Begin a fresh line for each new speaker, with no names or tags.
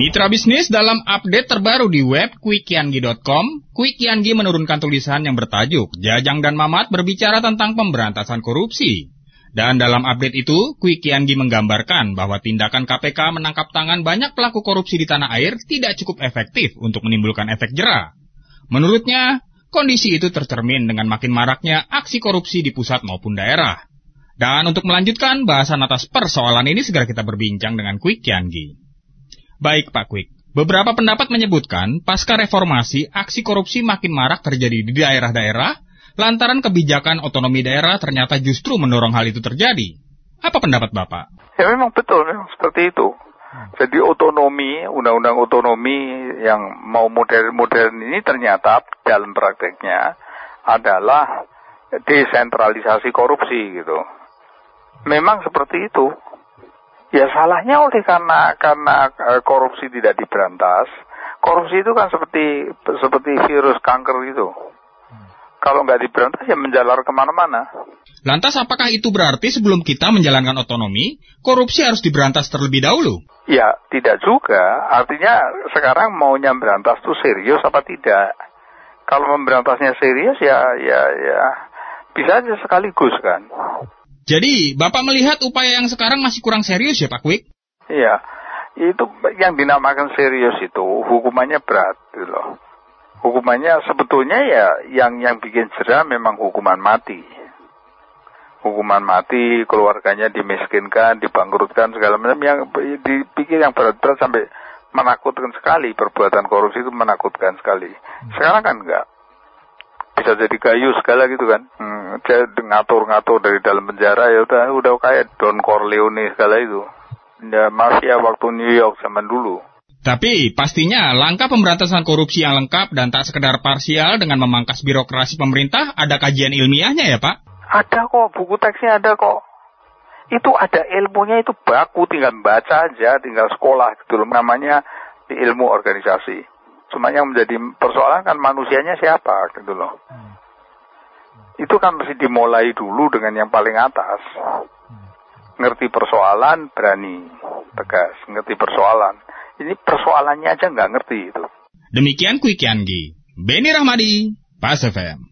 Mitra bisnis dalam update terbaru di web quickyangi.com, Quickyangi menurunkan tulisan yang bertajuk Jajang dan Mamat berbicara tentang pemberantasan korupsi. Dan dalam update itu, Quickyangi menggambarkan bahwa tindakan KPK menangkap tangan banyak pelaku korupsi di tanah air tidak cukup efektif untuk menimbulkan efek jerah. Menurutnya, kondisi itu tercermin dengan makin maraknya aksi korupsi di pusat maupun daerah. Dan untuk melanjutkan bahasan atas persoalan ini segera kita berbincang dengan Quick Yangi. Baik Pak Quick, beberapa pendapat menyebutkan pasca reformasi aksi korupsi makin marak terjadi di daerah-daerah lantaran kebijakan otonomi daerah ternyata justru mendorong hal itu terjadi. Apa pendapat Bapak?
Ya memang betul, memang seperti itu. Jadi otonomi, undang-undang otonomi yang mau modern-modern ini ternyata dalam prakteknya adalah desentralisasi korupsi gitu. Memang seperti itu. Ya salahnya oleh karena karena eh, korupsi tidak diberantas. Korupsi itu kan seperti seperti virus kanker itu. Kalau nggak diberantas ya menjalar ke mana-mana.
Lantas apakah itu berarti sebelum kita menjalankan otonomi, korupsi harus diberantas terlebih dahulu?
Ya tidak juga. Artinya sekarang maunya berantas itu serius apa tidak? Kalau memberantasnya serius ya ya ya bisa aja sekaligus kan.
Jadi, Bapak melihat upaya yang sekarang masih kurang serius ya Pak Kwik?
Iya, itu yang dinamakan serius itu hukumannya berat gitu loh. Hukumannya sebetulnya ya yang yang bikin jerah memang hukuman mati. Hukuman mati, keluarganya dimiskinkan, dibangkrutkan segala macam yang dipikir yang berat-berat sampai menakutkan sekali perbuatan korupsi itu menakutkan sekali. Sekarang kan enggak bisa jadi kayu segala gitu kan. Hmm, ngatur-ngatur dari dalam penjara ya udah udah kayak Don Corleone segala itu. Ya mafia waktu New York zaman dulu.
Tapi pastinya langkah pemberantasan korupsi yang lengkap dan tak sekedar parsial dengan memangkas birokrasi pemerintah ada kajian ilmiahnya ya Pak?
Ada kok, buku teksnya ada kok. Itu ada ilmunya itu baku, tinggal baca aja, tinggal sekolah gitu loh. Namanya di ilmu organisasi. Cuma yang menjadi persoalan kan manusianya siapa gitu loh. Hmm. Itu kan mesti dimulai dulu dengan yang paling atas. Hmm. Ngerti persoalan, berani, tegas. Ngerti persoalan. Ini persoalannya aja nggak ngerti itu.
Demikian Quick Yanggi. Beni Rahmadi, Pas FM.